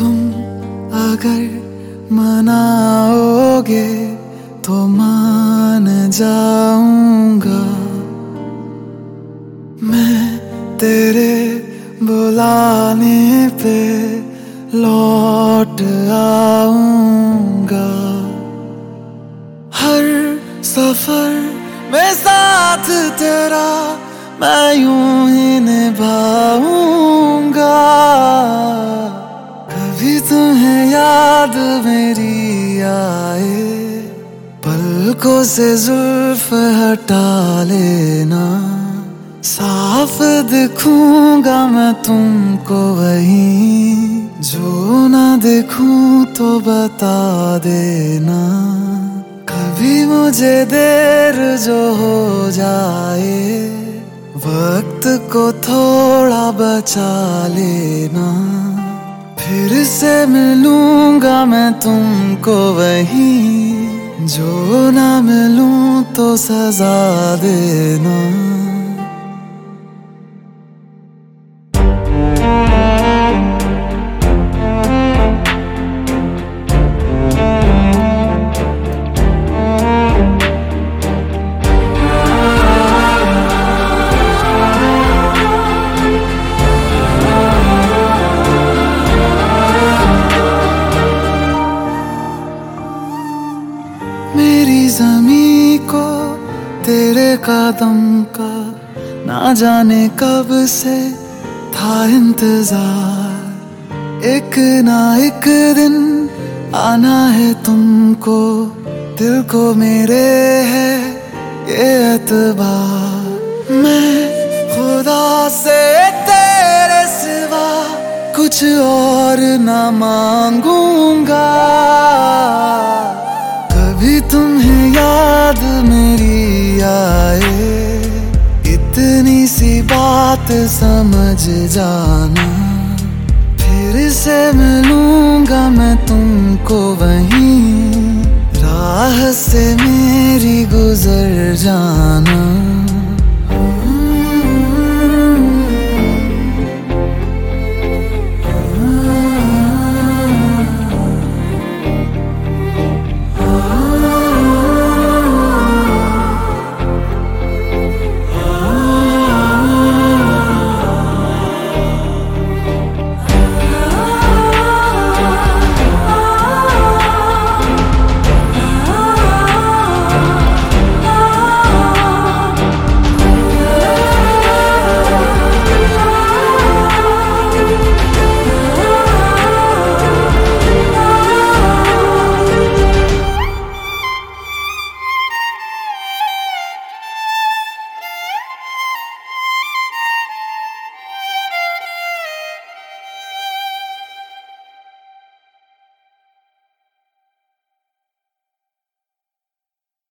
तुम अगर मनाओगे तो मान जाऊँगा। मैं तेरे बुलाने पे लौट आऊँगा। हर सफ़र में साथ तेरा मैं यूँ ही निभाऊँगा। पलकों से जुल्फ हटा लेना। साफ़ दिखूँगा मैं तुमको वही। जो ना देखूँ तो बता देना। कभी मुझे देर जो हो जाए, वक्त को थोड़ा बचा लेना। फिर से मिलूँगा मैं तुमको वही। जो ना मिलूं तो सजा देना। मेरी जमी को तेरे कदम का ना जाने कब से था इंतज़ार। एक ना एक दिन आना है तुमको, दिल को मेरे है ये एतबार। मैं खुदा से तेरे सिवा कुछ और ना मांगूँगा सी बात समझ जाना। फिर से मिलूँगा मैं तुमको वहीं। राह से मेरी गुजर जाना।